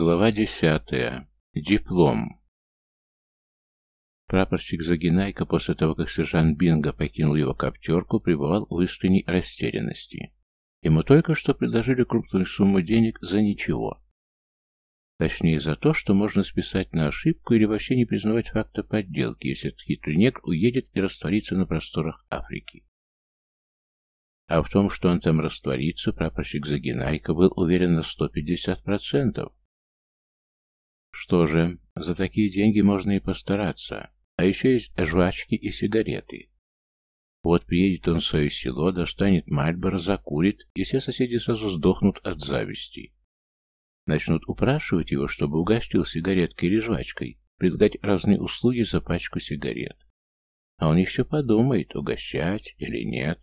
Глава десятая. Диплом. Прапорщик Загинайка после того, как сержант Бинго покинул его коптерку, пребывал в искренней растерянности. Ему только что предложили крупную сумму денег за ничего. Точнее, за то, что можно списать на ошибку или вообще не признавать факта подделки, если этот хитрый негр уедет и растворится на просторах Африки. А в том, что он там растворится, прапорщик Загинайка был уверен на 150%. Что же, за такие деньги можно и постараться. А еще есть жвачки и сигареты. Вот приедет он в свое село, достанет Мальборо, закурит, и все соседи сразу сдохнут от зависти. Начнут упрашивать его, чтобы угостил сигареткой или жвачкой, предлагать разные услуги за пачку сигарет. А он еще подумает, угощать или нет.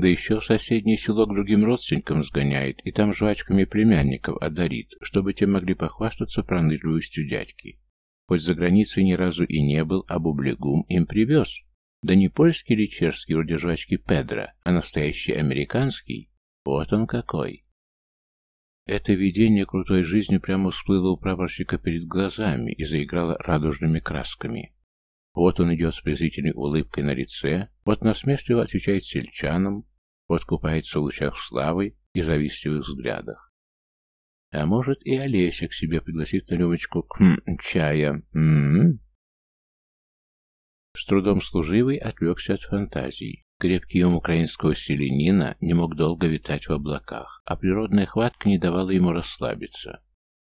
Да еще в соседнее село к другим родственникам сгоняет, и там жвачками племянников одарит, чтобы те могли похвастаться пронырливостью дядьки. Хоть за границей ни разу и не был, а бублигум им привез. Да не польский или чешский, вроде жвачки Педро, а настоящий американский. Вот он какой. Это видение крутой жизни прямо всплыло у прапорщика перед глазами и заиграло радужными красками. Вот он идет с презрительной улыбкой на лице, вот насмешливо отвечает сельчанам, вот купается в лучах славы и завистливых взглядах. А может и Олеся к себе пригласит на рюмочку хм, чая. М -м -м. С трудом служивый отвлекся от фантазий. Крепкий ум украинского селенина не мог долго витать в облаках, а природная хватка не давала ему расслабиться.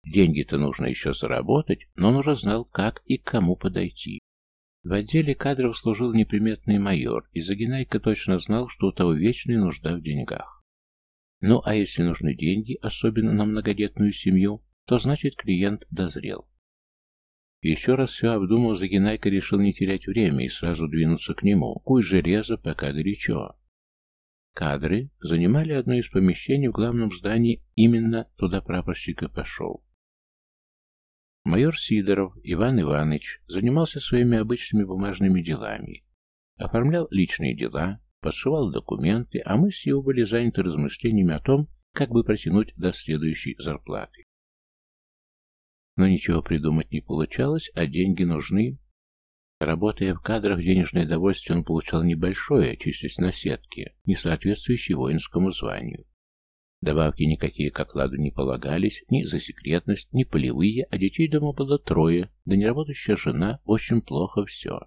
Деньги-то нужно еще заработать, но он уже знал, как и к кому подойти. В отделе кадров служил неприметный майор, и Загинайка точно знал, что у того вечная нужда в деньгах. Ну, а если нужны деньги, особенно на многодетную семью, то значит клиент дозрел. Еще раз все обдумал, Загинайка решил не терять время и сразу двинуться к нему. Куй железо, пока горячо. Кадры занимали одно из помещений в главном здании, именно туда прапорщик и пошел. Майор Сидоров Иван Иванович занимался своими обычными бумажными делами. Оформлял личные дела, подшивал документы, а мы с его были заняты размышлениями о том, как бы протянуть до следующей зарплаты. Но ничего придумать не получалось, а деньги нужны. Работая в кадрах, денежное довольствие он получал небольшое, числясь на сетке, не соответствующее воинскому званию. Добавки никакие к окладу не полагались, ни за секретность, ни полевые, а детей дома было трое, да неработающая жена, очень плохо все.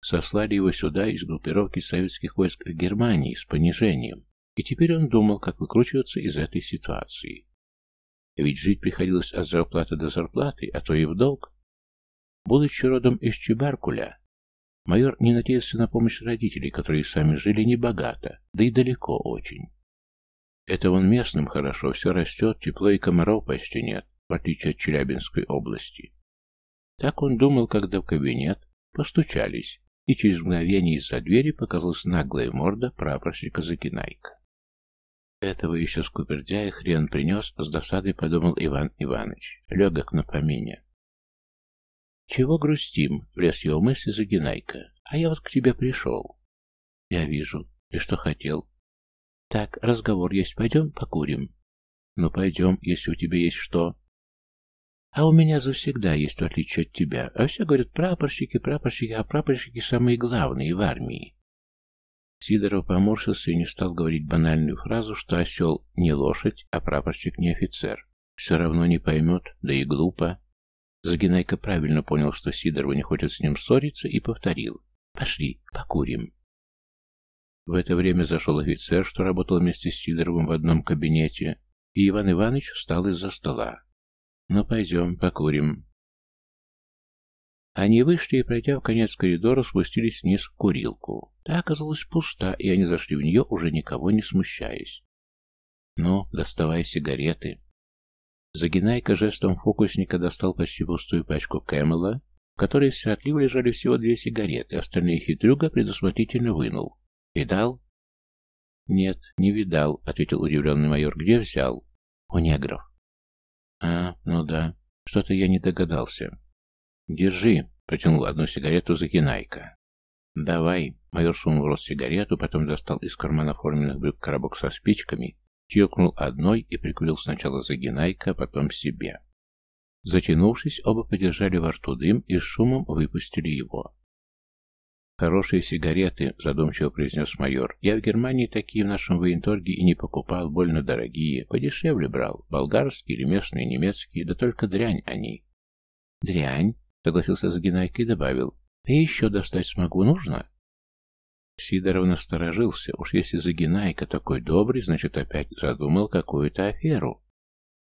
Сослали его сюда из группировки советских войск в Германии с понижением, и теперь он думал, как выкручиваться из этой ситуации. Ведь жить приходилось от зарплаты до зарплаты, а то и в долг. Будучи родом из Чебаркуля, майор не надеялся на помощь родителей, которые сами жили небогато, да и далеко очень. Это вон местным хорошо, все растет, тепло и комаров почти нет, в отличие от Челябинской области. Так он думал, когда в кабинет постучались, и через мгновение из-за двери показалась наглая морда прапорщика Закинайка. Этого еще скупердяя хрен принес, с досадой подумал Иван Иванович, легок на помине. «Чего грустим?» — влез его мысли Загинайка. «А я вот к тебе пришел». «Я вижу. И что хотел?» Так, разговор есть, пойдем покурим? Ну, пойдем, если у тебя есть что. А у меня завсегда есть, в отличие от тебя. А все говорят прапорщики, прапорщики, а прапорщики самые главные в армии. Сидоров поморщился и не стал говорить банальную фразу, что осел не лошадь, а прапорщик не офицер. Все равно не поймет, да и глупо. Загинайка правильно понял, что Сидорова не хочет с ним ссориться, и повторил. «Пошли, покурим». В это время зашел офицер, что работал вместе с Сидоровым в одном кабинете, и Иван Иванович встал из-за стола. «Ну, пойдем, покурим». Они вышли и, пройдя в конец коридора, спустились вниз в курилку. Та оказалась пуста, и они зашли в нее, уже никого не смущаясь. «Ну, доставай сигареты». Загинайка жестом фокусника достал почти пустую пачку Кэмела, в которой сиротливо лежали всего две сигареты, остальные хитрюга предусмотрительно вынул. «Видал?» «Нет, не видал», — ответил удивленный майор. «Где взял?» «У негров». «А, ну да. Что-то я не догадался». «Держи», — протянул одну сигарету Закинайка. «Давай». Майор сунул в рот сигарету, потом достал из кармана форменных брюк коробок со спичками Тилкнул одной и прикурил сначала Загинайка, потом себе. Затянувшись, оба подержали во рту дым и с шумом выпустили его. «Хорошие сигареты», — задумчиво произнес майор. «Я в Германии такие в нашем военторге и не покупал, больно дорогие. Подешевле брал. Болгарские или местные, немецкие, да только дрянь они». «Дрянь», — согласился Загинайка и добавил. «Я еще достать смогу, нужно?» Сидоров насторожился. Уж если Загинайка такой добрый, значит, опять задумал какую-то аферу.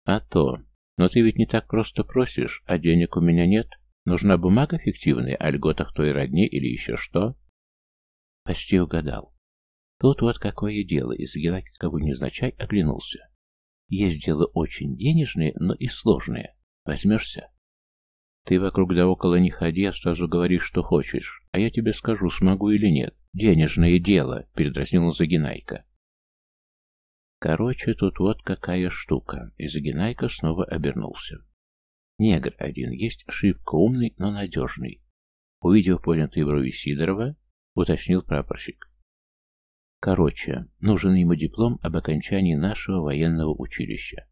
«А то. Но ты ведь не так просто просишь, а денег у меня нет». Нужна бумага фиктивная о льготах той родне или еще что? Почти угадал. Тут вот какое дело, и Загелакин кого незначай оглянулся. Есть дело очень денежное, но и сложное. Возьмешься? Ты вокруг да около не ходи, а сразу говори, что хочешь. А я тебе скажу, смогу или нет. Денежное дело, передразнил Загинайка. Короче, тут вот какая штука. И Загинайка снова обернулся. Негр один есть, шибко умный, но надежный. Увидев поднятые брови Сидорова, уточнил прапорщик. Короче, нужен ему диплом об окончании нашего военного училища.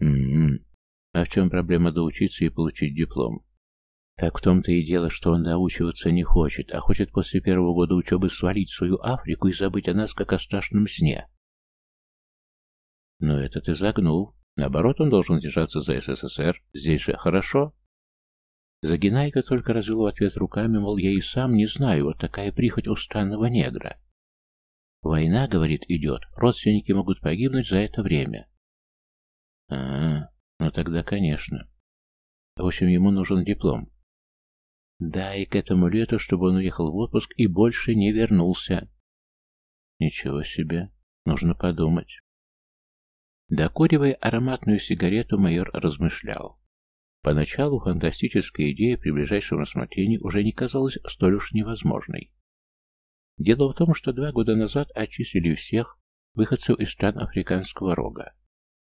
М-м. А в чем проблема доучиться и получить диплом? Так в том-то и дело, что он доучиваться не хочет, а хочет после первого года учебы свалить свою Африку и забыть о нас, как о страшном сне. Но это ты загнул. Наоборот, он должен держаться за СССР. Здесь же хорошо. Загинайка только развел в ответ руками, мол, я и сам не знаю, вот такая прихоть у странного негра. Война, говорит, идет, родственники могут погибнуть за это время. А, -а, -а ну тогда, конечно. В общем, ему нужен диплом. Да, и к этому лету, чтобы он уехал в отпуск и больше не вернулся. Ничего себе, нужно подумать. Докуривая ароматную сигарету, майор размышлял. Поначалу фантастическая идея при ближайшем рассмотрении уже не казалась столь уж невозможной. Дело в том, что два года назад отчислили всех выходцев из стран Африканского рога.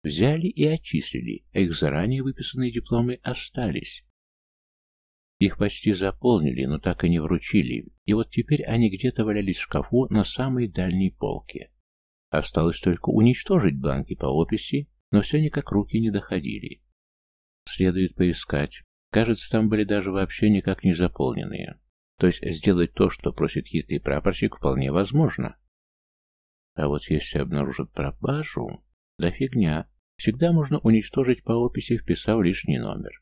Взяли и отчислили, а их заранее выписанные дипломы остались. Их почти заполнили, но так и не вручили, и вот теперь они где-то валялись в шкафу на самой дальней полке. Осталось только уничтожить бланки по описи, но все никак руки не доходили. Следует поискать. Кажется, там были даже вообще никак не заполненные. То есть сделать то, что просит хитрый прапорщик, вполне возможно. А вот если обнаружат пропажу, да фигня. Всегда можно уничтожить по описи, вписав лишний номер.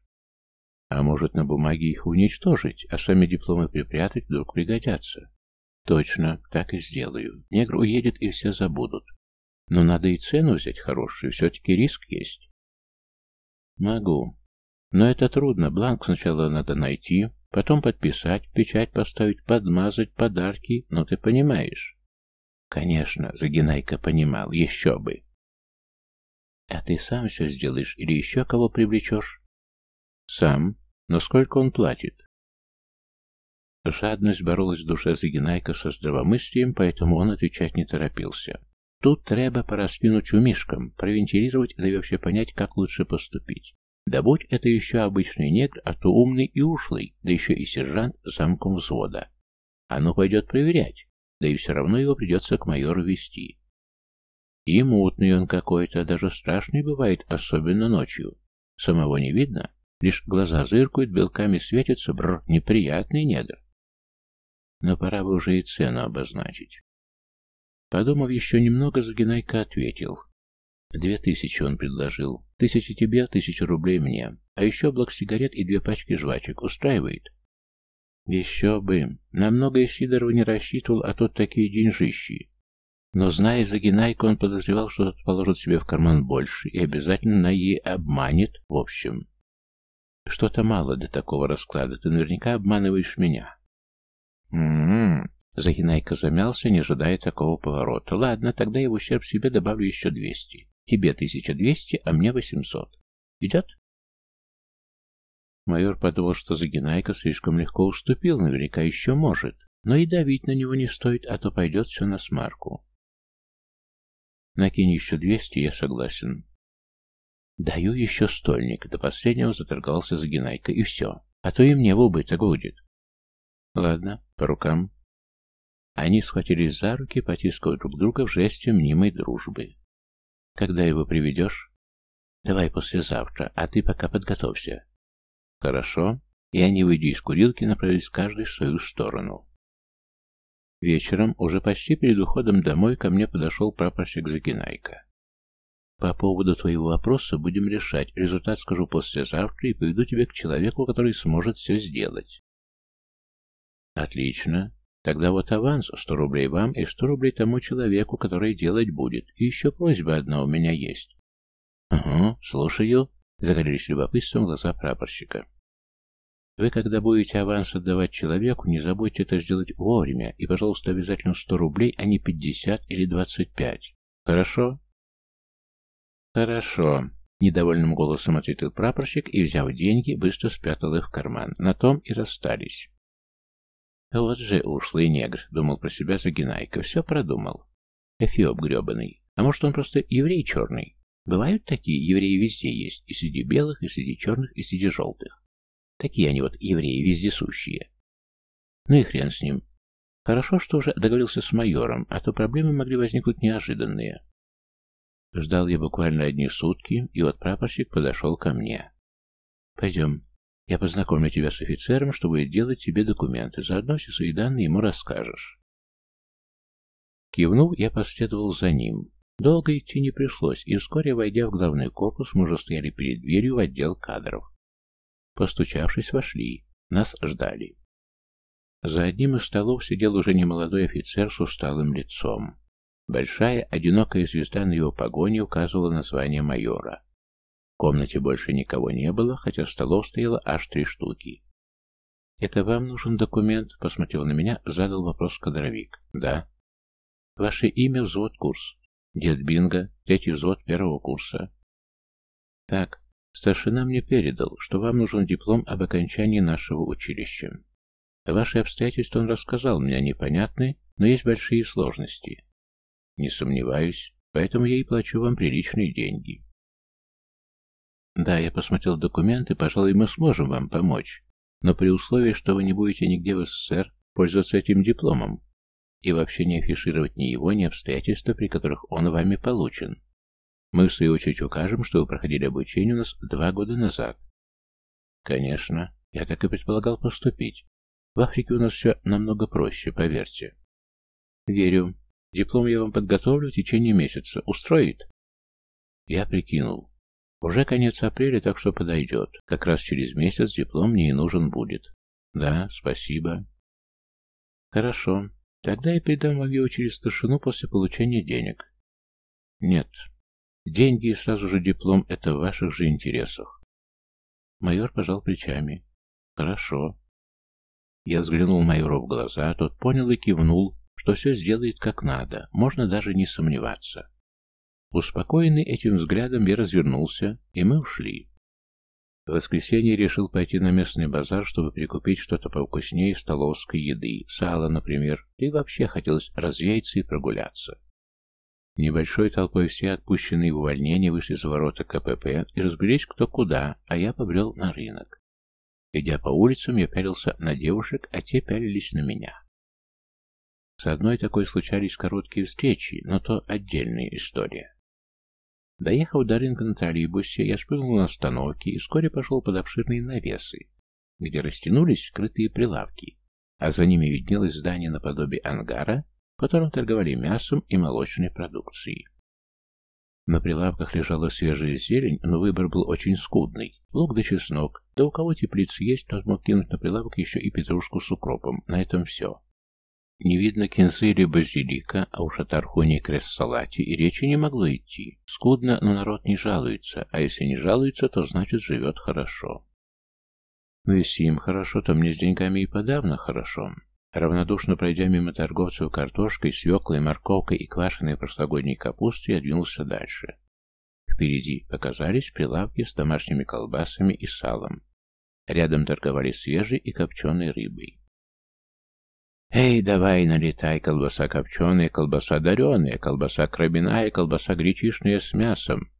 А может на бумаге их уничтожить, а сами дипломы припрятать вдруг пригодятся. Точно, так и сделаю. Негр уедет и все забудут. Но надо и цену взять хорошую, все-таки риск есть. Могу. Но это трудно. Бланк сначала надо найти, потом подписать, печать поставить, подмазать, подарки, ну ты понимаешь. Конечно, Загинайка понимал, еще бы. А ты сам все сделаешь или еще кого привлечешь? Сам. Но сколько он платит? Жадность боролась в душе Загинайка со здравомыслием, поэтому он отвечать не торопился. Тут треба пораскинуть умишкам, провентилировать, да и вообще понять, как лучше поступить. Да будь это еще обычный негр, а то умный и ушлый, да еще и сержант замком взвода. А ну пойдет проверять, да и все равно его придется к майору вести. И мутный он какой-то, даже страшный бывает, особенно ночью. Самого не видно, лишь глаза зыркают, белками светятся, бр, неприятный негр. Но пора бы уже и цену обозначить. Подумав еще немного, Загинайка ответил. Две тысячи он предложил. Тысяча тебе, тысяча рублей мне. А еще блок сигарет и две пачки жвачек. Устраивает? Еще бы. Намного Сидоров не рассчитывал, а тут такие деньжищи. Но, зная Загинайку, он подозревал, что тот положит себе в карман больше и обязательно на ей обманет. В общем, что-то мало для такого расклада. Ты наверняка обманываешь меня. М-м-м. Загинайка замялся, не ожидая такого поворота. Ладно, тогда я в ущерб себе добавлю еще двести. Тебе тысяча двести, а мне восемьсот. Идет? Майор подумал, что Загинайка слишком легко уступил, наверняка еще может. Но и давить на него не стоит, а то пойдет все на смарку. Накинь еще двести, я согласен. Даю еще стольник. До последнего заторгался Загинайка, и все. А то и мне в убыток будет. Ладно, по рукам. Они схватились за руки, потискав друг друга в жесте мнимой дружбы. Когда его приведешь? Давай послезавтра, а ты пока подготовься. Хорошо. И они, выйдя из курилки, направились каждый в свою сторону. Вечером, уже почти перед уходом домой, ко мне подошел прапорщик Загинайка. По поводу твоего вопроса будем решать. Результат скажу послезавтра и поведу тебя к человеку, который сможет все сделать. Отлично. Тогда вот аванс, сто рублей вам и сто рублей тому человеку, который делать будет. И еще просьба одна у меня есть. Ага, слушаю. Загорелись любопытством глаза прапорщика. Вы, когда будете аванс отдавать человеку, не забудьте это сделать вовремя, и, пожалуйста, обязательно сто рублей, а не пятьдесят или двадцать пять. Хорошо? Хорошо. Недовольным голосом ответил прапорщик и, взяв деньги, быстро спрятал их в карман. На том и расстались. Вот же ушлый негр, думал про себя Загинайка, все продумал. Эфиоп гребаный. А может, он просто еврей черный? Бывают такие, евреи везде есть, и среди белых, и среди черных, и среди желтых. Такие они вот евреи вездесущие. Ну и хрен с ним. Хорошо, что уже договорился с майором, а то проблемы могли возникнуть неожиданные. Ждал я буквально одни сутки, и вот прапорщик подошел ко мне. «Пойдем, я познакомлю тебя с офицером, что будет делать тебе документы. Заодно все свои данные ему расскажешь. Кивнув, я последовал за ним. Долго идти не пришлось, и вскоре, войдя в главный корпус, мы уже стояли перед дверью в отдел кадров. Постучавшись, вошли. Нас ждали. За одним из столов сидел уже немолодой офицер с усталым лицом. Большая, одинокая звезда на его погоне указывала название майора комнате больше никого не было, хотя столов стояло аж три штуки. «Это вам нужен документ?» — посмотрел на меня, задал вопрос кадровик. «Да». «Ваше имя, взвод, курс?» «Дед Бинго, третий взвод первого курса». «Так, старшина мне передал, что вам нужен диплом об окончании нашего училища. Ваши обстоятельства он рассказал, мне непонятны, но есть большие сложности. Не сомневаюсь, поэтому я и плачу вам приличные деньги». Да, я посмотрел документы, пожалуй, мы сможем вам помочь. Но при условии, что вы не будете нигде в СССР пользоваться этим дипломом и вообще не афишировать ни его, ни обстоятельства, при которых он вами получен. Мы, в свою очередь, укажем, что вы проходили обучение у нас два года назад. Конечно, я так и предполагал поступить. В Африке у нас все намного проще, поверьте. Верю. Диплом я вам подготовлю в течение месяца. Устроит? Я прикинул. Уже конец апреля, так что подойдет. Как раз через месяц диплом мне и нужен будет. Да, спасибо. Хорошо. Тогда я передам вам его через старшину после получения денег. Нет. Деньги и сразу же диплом — это в ваших же интересах. Майор пожал плечами. Хорошо. Я взглянул майору в глаза, тот понял и кивнул, что все сделает как надо, можно даже не сомневаться. Успокоенный этим взглядом, я развернулся, и мы ушли. В воскресенье решил пойти на местный базар, чтобы прикупить что-то повкуснее столовской еды, сало, например, и вообще хотелось развеяться и прогуляться. Небольшой толпой все отпущенные в увольнение вышли за ворота КПП и разбились кто куда, а я побрел на рынок. Идя по улицам, я пялился на девушек, а те пялились на меня. С одной такой случались короткие встречи, но то отдельная история. Доехав до рынка на троллейбусе, я спрыгнул на остановке и вскоре пошел под обширные навесы, где растянулись скрытые прилавки, а за ними виднелось здание наподобие ангара, в котором торговали мясом и молочной продукцией. На прилавках лежала свежая зелень, но выбор был очень скудный. Лук да чеснок, да у кого теплицы есть, тот мог кинуть на прилавок еще и петрушку с укропом. На этом все. Не видно кинзы или базилика, а уж о тархуне крест-салате и речи не могло идти. Скудно, но народ не жалуется, а если не жалуется, то значит живет хорошо. Ну если им хорошо, то мне с деньгами и подавно хорошо. Равнодушно пройдя мимо торговцев картошкой, свеклой, морковкой и квашеной прошлогодней капустой, я двинулся дальше. Впереди показались прилавки с домашними колбасами и салом. Рядом торговали свежей и копченой рыбой. «Эй, давай, налетай, колбаса копченая, колбаса дареная, колбаса крабиная, колбаса гречишная с мясом!»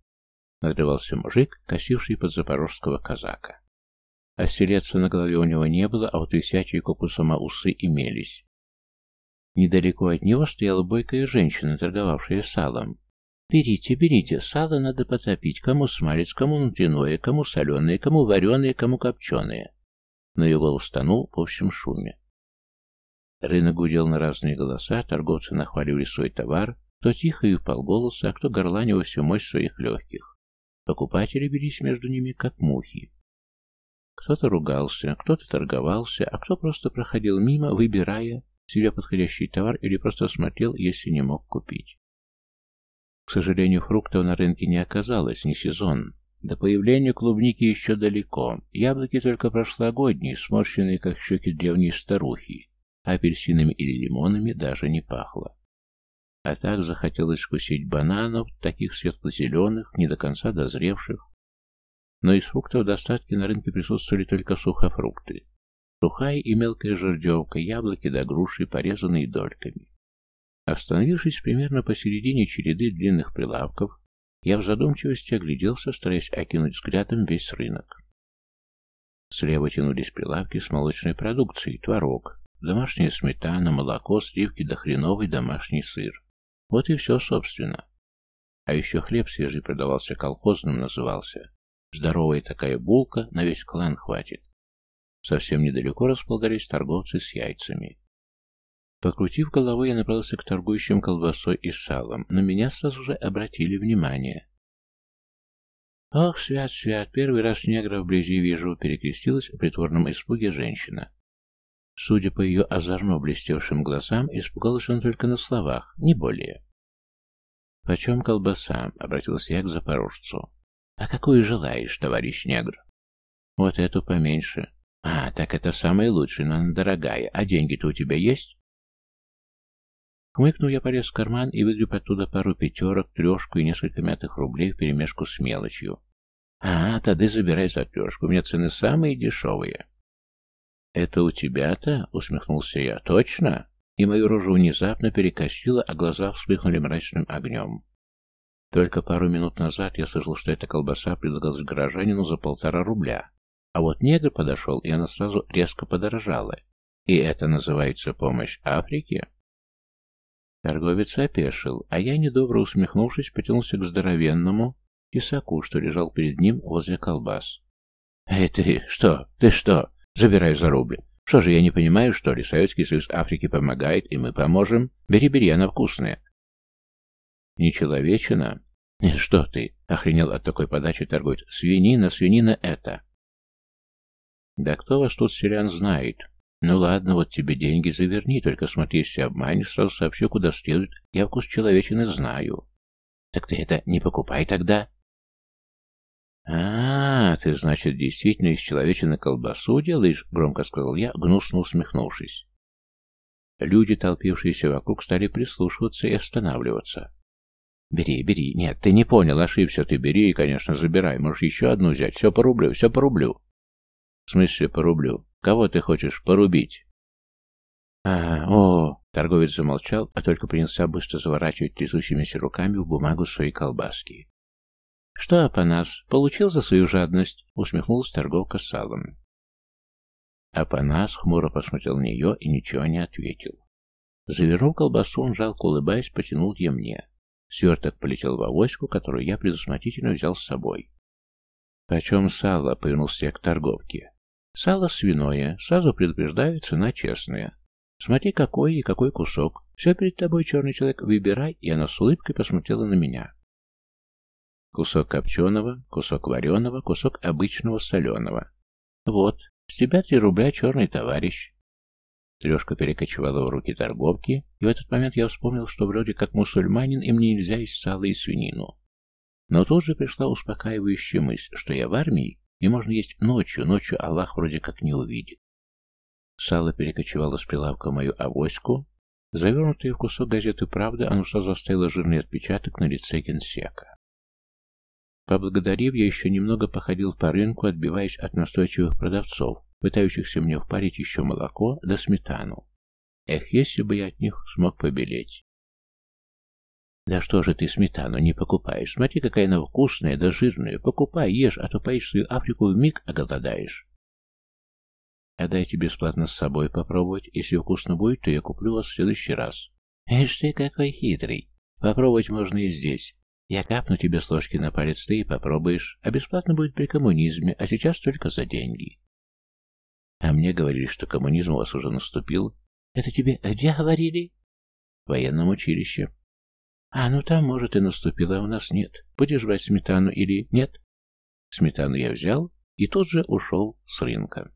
Надрывался мужик, косивший под запорожского казака. А на голове у него не было, а вот висячие кокусома усы имелись. Недалеко от него стояла бойкая женщина, торговавшая салом. Берите, берите, сало надо потопить, кому смалец, кому внутреннее, кому соленое, кому вареное, кому копченое. Но его голос тонул в общем шуме. Рынок гудел на разные голоса, торговцы нахваливали свой товар, кто тихо и вполголоса, а кто горланил всю мощь своих легких. Покупатели бились между ними, как мухи. Кто-то ругался, кто-то торговался, а кто просто проходил мимо, выбирая себе подходящий товар или просто смотрел, если не мог купить. К сожалению, фруктов на рынке не оказалось, не сезон. До появления клубники еще далеко. Яблоки только прошлогодние, сморщенные, как щеки древней старухи. А апельсинами или лимонами даже не пахло. А так захотелось вкусить бананов, таких светло-зеленых, не до конца дозревших. Но из фруктов достатки на рынке присутствовали только сухофрукты. Сухая и мелкая жердевка, яблоки да груши, порезанные дольками. Остановившись примерно посередине череды длинных прилавков, я в задумчивости огляделся, стараясь окинуть взглядом весь рынок. Слева тянулись прилавки с молочной продукцией, творог, домашняя сметана, молоко, сливки да хреновый домашний сыр. Вот и все, собственно. А еще хлеб свежий продавался колхозным, назывался. Здоровая такая булка, на весь клан хватит. Совсем недалеко располагались торговцы с яйцами. Покрутив головой, я направился к торгующим колбасой и салом, но меня сразу же обратили внимание. «Ох, свят, свят, первый раз негра вблизи вижу», — перекрестилась в притворном испуге женщина. Судя по ее озорно блестевшим глазам, испугалась он только на словах, не более. «Почем колбаса?» — обратился я к запорожцу. «А какую желаешь, товарищ негр?» «Вот эту поменьше». «А, так это самая лучшая, но она дорогая. А деньги-то у тебя есть?» Хмыкнув, я полез в карман и выгреб оттуда пару пятерок, трешку и несколько мятых рублей вперемешку с мелочью. «А, тогда забирай за трешку, у меня цены самые дешевые». «Это у тебя-то?» — усмехнулся я. «Точно?» И мою рожу внезапно перекосило, а глаза вспыхнули мрачным огнем. Только пару минут назад я слышал, что эта колбаса предлагалась горожанину за полтора рубля. А вот негр подошел, и она сразу резко подорожала. И это называется помощь Африке? Торговец опешил, а я, недобро усмехнувшись, потянулся к здоровенному тесаку, что лежал перед ним возле колбас. «Эй, ты что? Ты что? Забирай за рубль. Что же, я не понимаю, что ли? Советский Союз Африки помогает, и мы поможем. Бери-бери, она вкусная». «Нечеловечина?» «Нет, что ты?» — охренел от такой подачи торговец. «Свинина, свинина это!» «Да кто вас тут, селян, знает? Ну ладно, вот тебе деньги, заверни, только смотри, если обманешь, сразу сообщу, куда следует. Я вкус человечины знаю». «Так ты это не покупай тогда!» «А, ты, значит, действительно из человечины колбасу делаешь?» — громко сказал я, гнусно усмехнувшись. Люди, толпившиеся вокруг, стали прислушиваться и останавливаться. «Бери, бери. Нет, ты не понял, ошибся. Ты бери и, конечно, забирай. Можешь еще одну взять. Все по рублю, все по рублю». «В смысле по рублю? Кого ты хочешь порубить?» «А, о!» — торговец замолчал, а только принялся быстро заворачивать трясущимися руками в бумагу свои колбаски. «Что, Апанас, получил за свою жадность?» — усмехнулась торговка с салом. Апанас хмуро посмотрел на нее и ничего не ответил. Завернув колбасу, он жалко улыбаясь, потянул ее мне. Сверток полетел в авоську, которую я предусмотрительно взял с собой. «Почем сало?» — повернулся я к торговке. «Сало свиное. Сразу предупреждаю, цена честная. Смотри, какой и какой кусок. Все перед тобой, черный человек, выбирай». И она с улыбкой посмотрела на меня. Кусок копченого, кусок вареного, кусок обычного соленого. Вот, с тебя три рубля, черный товарищ. Трешка перекочевала в руки торговки, и в этот момент я вспомнил, что вроде как мусульманин, и мне нельзя есть сало и свинину. Но тут же пришла успокаивающая мысль, что я в армии, и можно есть ночью, ночью Аллах вроде как не увидит. Сало перекочевало с прилавка мою авоську, завернутое в кусок газеты «Правда», оно сразу оставило жирный отпечаток на лице генсека. Поблагодарив, я еще немного походил по рынку, отбиваясь от настойчивых продавцов, пытающихся мне впарить еще молоко да сметану. Эх, если бы я от них смог побелеть. Да что же ты сметану не покупаешь? Смотри, какая она вкусная да жирная. Покупай, ешь, а то поешь свою Африку в миг оголодаешь. А дайте бесплатно с собой попробовать. Если вкусно будет, то я куплю вас в следующий раз. Эш ты какой хитрый. Попробовать можно и здесь. Я капну тебе с ложки на палец, ты и попробуешь, а бесплатно будет при коммунизме, а сейчас только за деньги. А мне говорили, что коммунизм у вас уже наступил. Это тебе где говорили? В военном училище. А, ну там, может, и наступило, а у нас нет. Будешь брать сметану или нет? Сметану я взял и тут же ушел с рынка.